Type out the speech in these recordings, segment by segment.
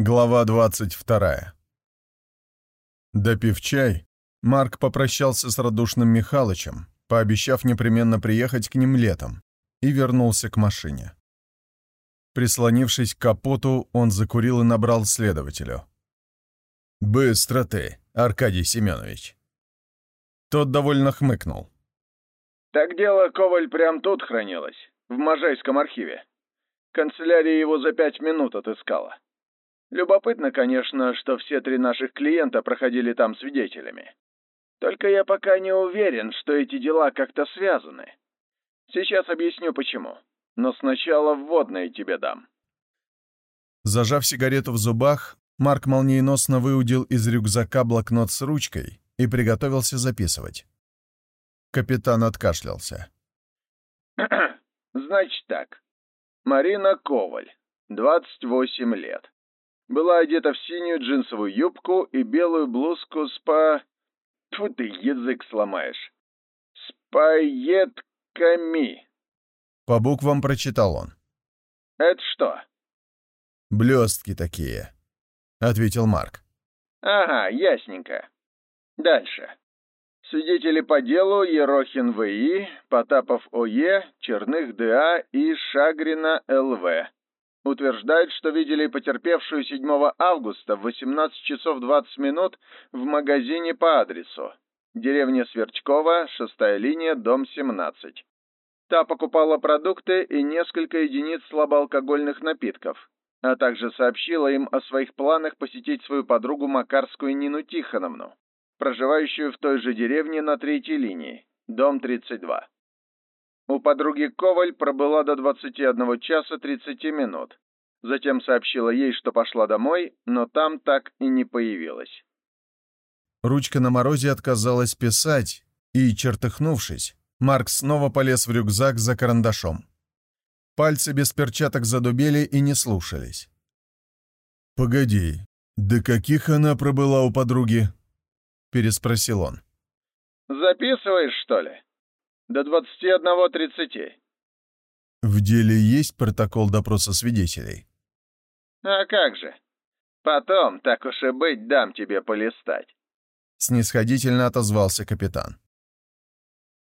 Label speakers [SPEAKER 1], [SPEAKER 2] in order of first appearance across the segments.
[SPEAKER 1] Глава 22. Допив чай, Марк попрощался с радушным Михалычем, пообещав непременно приехать к ним летом, и вернулся к машине. Прислонившись к капоту, он закурил и набрал следователю. «Быстро ты, Аркадий Семенович!» Тот довольно хмыкнул.
[SPEAKER 2] «Так дело, Коваль, прям тут хранилось, в Можайском архиве. Канцелярия его за пять минут отыскала. Любопытно, конечно, что все три наших клиента проходили там свидетелями. Только я пока не уверен, что эти дела как-то связаны. Сейчас объясню почему. Но сначала вводные тебе дам.
[SPEAKER 1] Зажав сигарету в зубах, Марк молниеносно выудил из рюкзака блокнот с ручкой и приготовился записывать. Капитан откашлялся.
[SPEAKER 2] «Значит так. Марина Коваль, 28 лет. Была одета в синюю джинсовую юбку и белую блузку с по... Тьфу ты, язык сломаешь. С пайетками.
[SPEAKER 1] По буквам прочитал он.
[SPEAKER 2] Это что?
[SPEAKER 1] Блестки такие, ответил Марк.
[SPEAKER 2] Ага, ясненько. Дальше. Свидетели по делу Ерохин В.И., Потапов О.Е., Черных Д.А. и Шагрина Л.В утверждают, что видели потерпевшую 7 августа в 18 часов 20 минут в магазине по адресу. Деревня Сверчкова, шестая линия, дом 17. Та покупала продукты и несколько единиц слабоалкогольных напитков, а также сообщила им о своих планах посетить свою подругу Макарскую Нину Тихоновну, проживающую в той же деревне на третьей линии, дом 32. У подруги Коваль пробыла до 21 часа 30 минут. Затем сообщила ей, что пошла домой, но там так и не появилась.
[SPEAKER 1] Ручка на морозе отказалась писать, и, чертыхнувшись, Марк снова полез в рюкзак за карандашом. Пальцы без перчаток задубели и не слушались. «Погоди, до каких она пробыла у подруги?» — переспросил он.
[SPEAKER 2] «Записываешь, что ли?» До 21.30.
[SPEAKER 1] В деле есть протокол допроса свидетелей?
[SPEAKER 2] А как же? Потом, так уж и быть, дам тебе полистать.
[SPEAKER 1] Снисходительно отозвался капитан.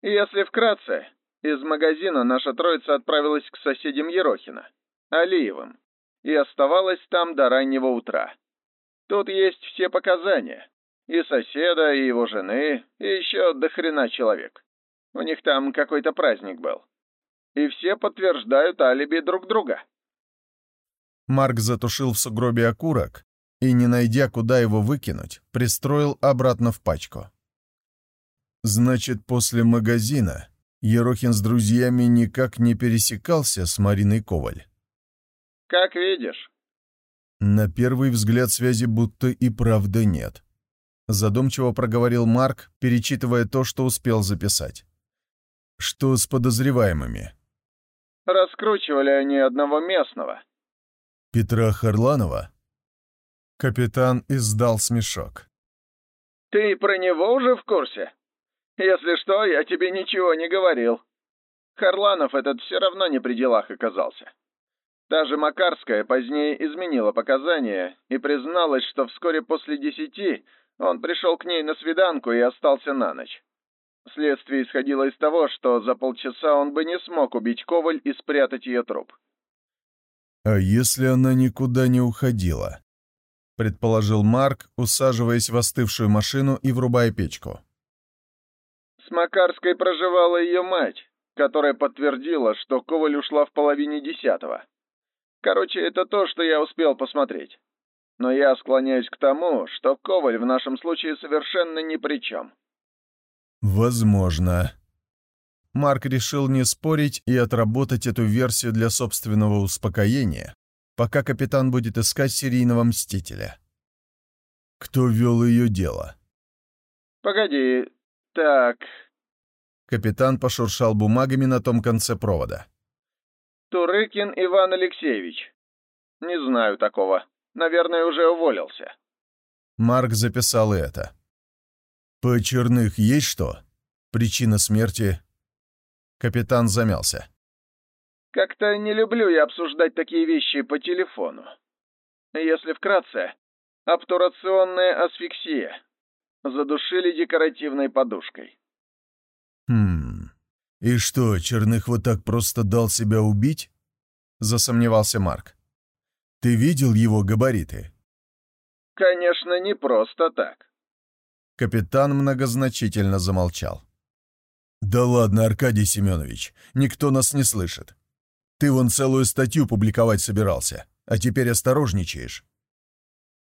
[SPEAKER 2] Если вкратце, из магазина наша троица отправилась к соседям Ерохина, Алиевым, и оставалась там до раннего утра. Тут есть все показания. И соседа, и его жены, и еще до хрена человек. У них там какой-то праздник был. И все подтверждают алиби друг друга.
[SPEAKER 1] Марк затушил в сугробе окурок и, не найдя, куда его выкинуть, пристроил обратно в пачку. Значит, после магазина Ерохин с друзьями никак не пересекался с Мариной Коваль.
[SPEAKER 2] Как видишь.
[SPEAKER 1] На первый взгляд связи будто и правда нет. Задумчиво проговорил Марк, перечитывая то, что успел записать. Что с подозреваемыми?
[SPEAKER 2] Раскручивали они одного местного.
[SPEAKER 1] Петра Харланова? Капитан издал смешок.
[SPEAKER 2] Ты про него уже в курсе? Если что, я тебе ничего не говорил. Харланов этот все равно не при делах оказался. Та же Макарская позднее изменила показания и призналась, что вскоре после десяти он пришел к ней на свиданку и остался на ночь. Следствие исходило из того, что за полчаса он бы не смог убить Коваль и спрятать ее труп.
[SPEAKER 1] «А если она никуда не уходила?» — предположил Марк, усаживаясь в остывшую машину и врубая печку.
[SPEAKER 2] «С Макарской проживала ее мать, которая подтвердила, что Коваль ушла в половине десятого. Короче, это то, что я успел посмотреть. Но я склоняюсь к тому, что Коваль в нашем случае совершенно ни при чем».
[SPEAKER 1] Возможно. Марк решил не спорить и отработать эту версию для собственного успокоения, пока капитан будет искать серийного мстителя. Кто вел ее дело?
[SPEAKER 2] Погоди, так...
[SPEAKER 1] Капитан пошуршал бумагами на том конце провода.
[SPEAKER 2] Турыкин Иван Алексеевич. Не знаю такого. Наверное, уже уволился.
[SPEAKER 1] Марк записал это. «По черных есть что? Причина смерти?» Капитан замялся.
[SPEAKER 2] «Как-то не люблю я обсуждать такие вещи по телефону. Если вкратце, обтурационная асфиксия. Задушили декоративной подушкой.
[SPEAKER 1] Хм. И что, Черных вот так просто дал себя убить? Засомневался Марк. Ты видел его габариты?
[SPEAKER 2] Конечно, не просто так.
[SPEAKER 1] Капитан многозначительно замолчал. «Да ладно, Аркадий Семенович, никто нас не слышит. Ты вон целую статью публиковать собирался, а теперь осторожничаешь».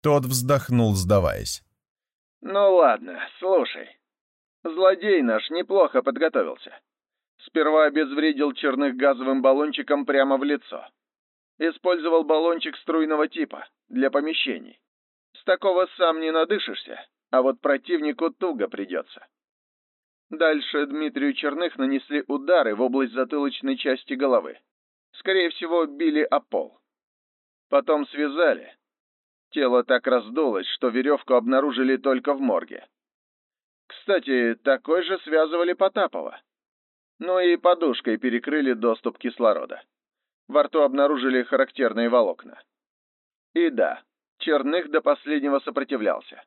[SPEAKER 1] Тот вздохнул, сдаваясь.
[SPEAKER 2] «Ну ладно, слушай. Злодей наш неплохо подготовился. Сперва обезвредил черных газовым баллончиком прямо в лицо. Использовал баллончик струйного типа для помещений. С такого сам не надышишься, а вот противнику туго придется. Дальше Дмитрию Черных нанесли удары в область затылочной части головы. Скорее всего, били о пол. Потом связали. Тело так раздулось, что веревку обнаружили только в морге. Кстати, такой же связывали Потапова. Ну и подушкой перекрыли доступ кислорода. Во рту обнаружили характерные волокна. И да, Черных до последнего сопротивлялся.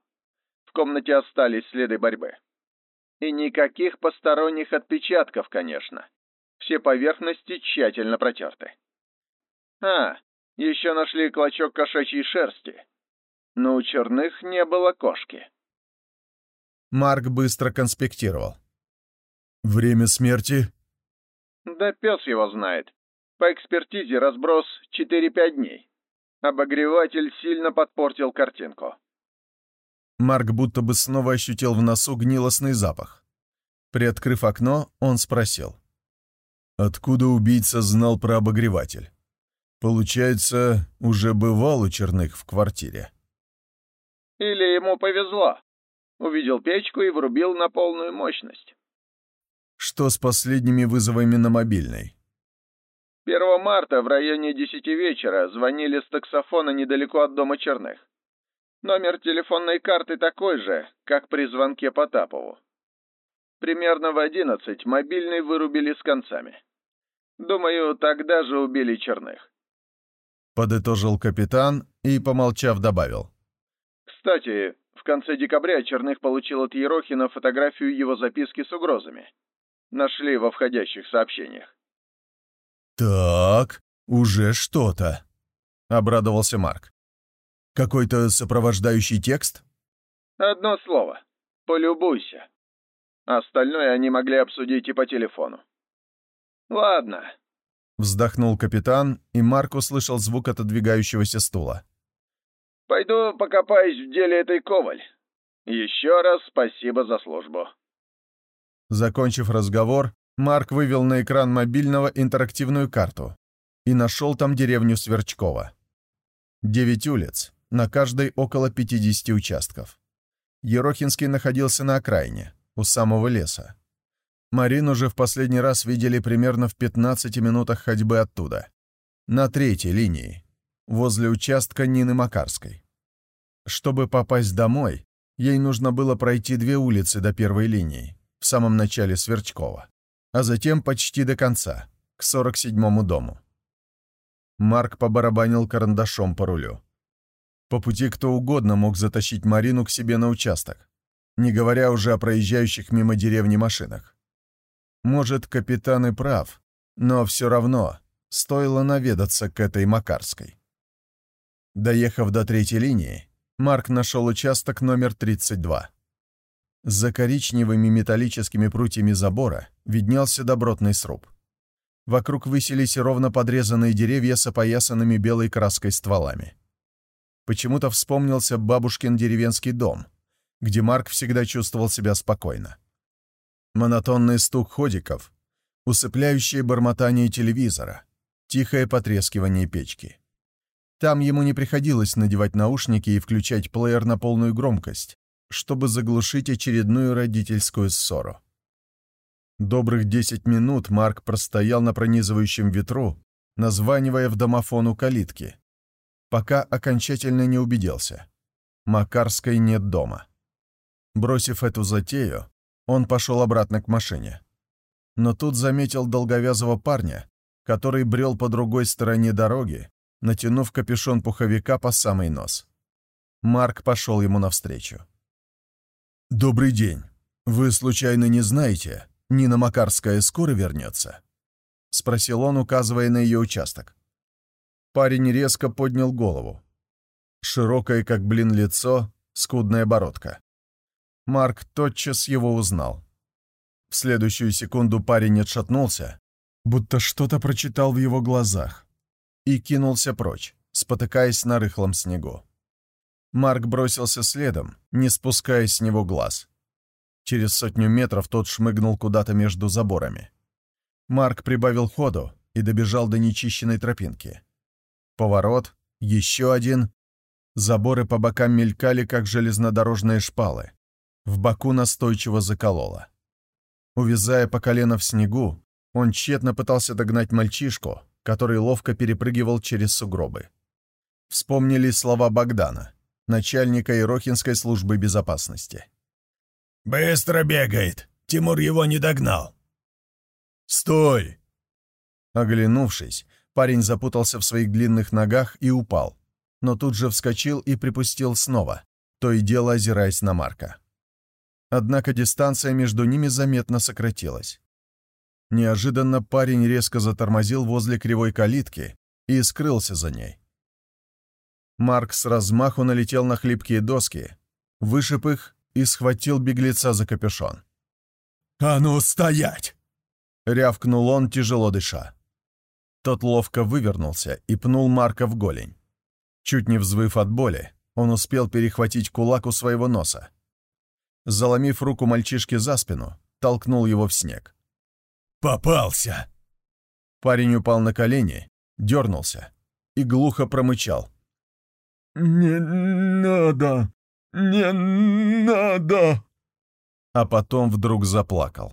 [SPEAKER 2] В комнате остались следы борьбы. И никаких посторонних отпечатков, конечно. Все поверхности тщательно протерты. А, еще нашли клочок кошачьей шерсти. Но у черных не было кошки.
[SPEAKER 1] Марк быстро конспектировал. «Время смерти?»
[SPEAKER 2] «Да пес его знает. По экспертизе разброс 4-5 дней. Обогреватель сильно подпортил картинку.
[SPEAKER 1] Марк будто бы снова ощутил в носу гнилостный запах. Приоткрыв окно, он спросил. «Откуда убийца знал про обогреватель? Получается, уже бывал у Черных в квартире?»
[SPEAKER 2] «Или ему повезло. Увидел печку и врубил на полную мощность».
[SPEAKER 1] «Что с последними вызовами на мобильной?»
[SPEAKER 2] 1 марта в районе 10 вечера звонили с таксофона недалеко от дома Черных. Номер телефонной карты такой же, как при звонке Потапову. Примерно в одиннадцать мобильный вырубили с концами. Думаю, тогда же убили Черных.
[SPEAKER 1] Подытожил капитан и, помолчав, добавил.
[SPEAKER 2] Кстати, в конце декабря Черных получил от Ерохина фотографию его записки с угрозами. Нашли во входящих сообщениях.
[SPEAKER 1] «Так, уже что-то», — обрадовался Марк. Какой-то сопровождающий текст?
[SPEAKER 2] Одно слово. Полюбуйся. Остальное они могли обсудить и по телефону. Ладно.
[SPEAKER 1] Вздохнул капитан, и Марк услышал звук отодвигающегося стула.
[SPEAKER 2] Пойду покопаюсь в деле этой Коваль. Еще раз спасибо за службу.
[SPEAKER 1] Закончив разговор, Марк вывел на экран мобильного интерактивную карту и нашел там деревню Сверчкова. Девять улиц, на каждой около 50 участков. Ерохинский находился на окраине, у самого леса. Марин уже в последний раз видели примерно в 15 минутах ходьбы оттуда. На третьей линии, возле участка Нины Макарской. Чтобы попасть домой, ей нужно было пройти две улицы до первой линии, в самом начале Сверчкова, а затем почти до конца, к 47-му дому. Марк побарабанил карандашом по рулю. По пути кто угодно мог затащить Марину к себе на участок, не говоря уже о проезжающих мимо деревни машинах. Может, капитан и прав, но все равно стоило наведаться к этой Макарской. Доехав до третьей линии, Марк нашел участок номер 32. За коричневыми металлическими прутьями забора виднелся добротный сруб. Вокруг высились ровно подрезанные деревья с опоясанными белой краской стволами почему-то вспомнился бабушкин деревенский дом, где Марк всегда чувствовал себя спокойно. Монотонный стук ходиков, усыпляющее бормотание телевизора, тихое потрескивание печки. Там ему не приходилось надевать наушники и включать плеер на полную громкость, чтобы заглушить очередную родительскую ссору. Добрых десять минут Марк простоял на пронизывающем ветру, названивая в домофон у калитки, пока окончательно не убедился. Макарской нет дома. Бросив эту затею, он пошел обратно к машине. Но тут заметил долговязого парня, который брел по другой стороне дороги, натянув капюшон пуховика по самый нос. Марк пошел ему навстречу. «Добрый день. Вы, случайно, не знаете, Нина Макарская скоро вернется?» — спросил он, указывая на ее участок. Парень резко поднял голову. Широкое, как блин, лицо, скудная бородка. Марк тотчас его узнал. В следующую секунду парень отшатнулся, будто что-то прочитал в его глазах, и кинулся прочь, спотыкаясь на рыхлом снегу. Марк бросился следом, не спуская с него глаз. Через сотню метров тот шмыгнул куда-то между заборами. Марк прибавил ходу и добежал до нечищенной тропинки. Поворот, еще один. Заборы по бокам мелькали, как железнодорожные шпалы. В боку настойчиво закололо. Увязая по колено в снегу, он тщетно пытался догнать мальчишку, который ловко перепрыгивал через сугробы. Вспомнили слова Богдана, начальника Ирохинской службы безопасности.
[SPEAKER 3] «Быстро бегает! Тимур его не догнал!»
[SPEAKER 1] «Стой!» Оглянувшись, парень запутался в своих длинных ногах и упал, но тут же вскочил и припустил снова, то и дело озираясь на Марка. Однако дистанция между ними заметно сократилась. Неожиданно парень резко затормозил возле кривой калитки и скрылся за ней. Марк с размаху налетел на хлипкие доски, вышиб их и схватил беглеца за капюшон.
[SPEAKER 3] «А ну, стоять!»
[SPEAKER 1] — рявкнул он, тяжело дыша. Тот ловко вывернулся и пнул Марка в голень. Чуть не взвыв от боли, он успел перехватить кулак у своего носа заломив руку мальчишки за спину, толкнул его в снег.
[SPEAKER 3] «Попался!»
[SPEAKER 1] Парень упал на колени, дернулся и глухо промычал.
[SPEAKER 3] «Не надо! Не надо!»
[SPEAKER 1] А потом вдруг заплакал.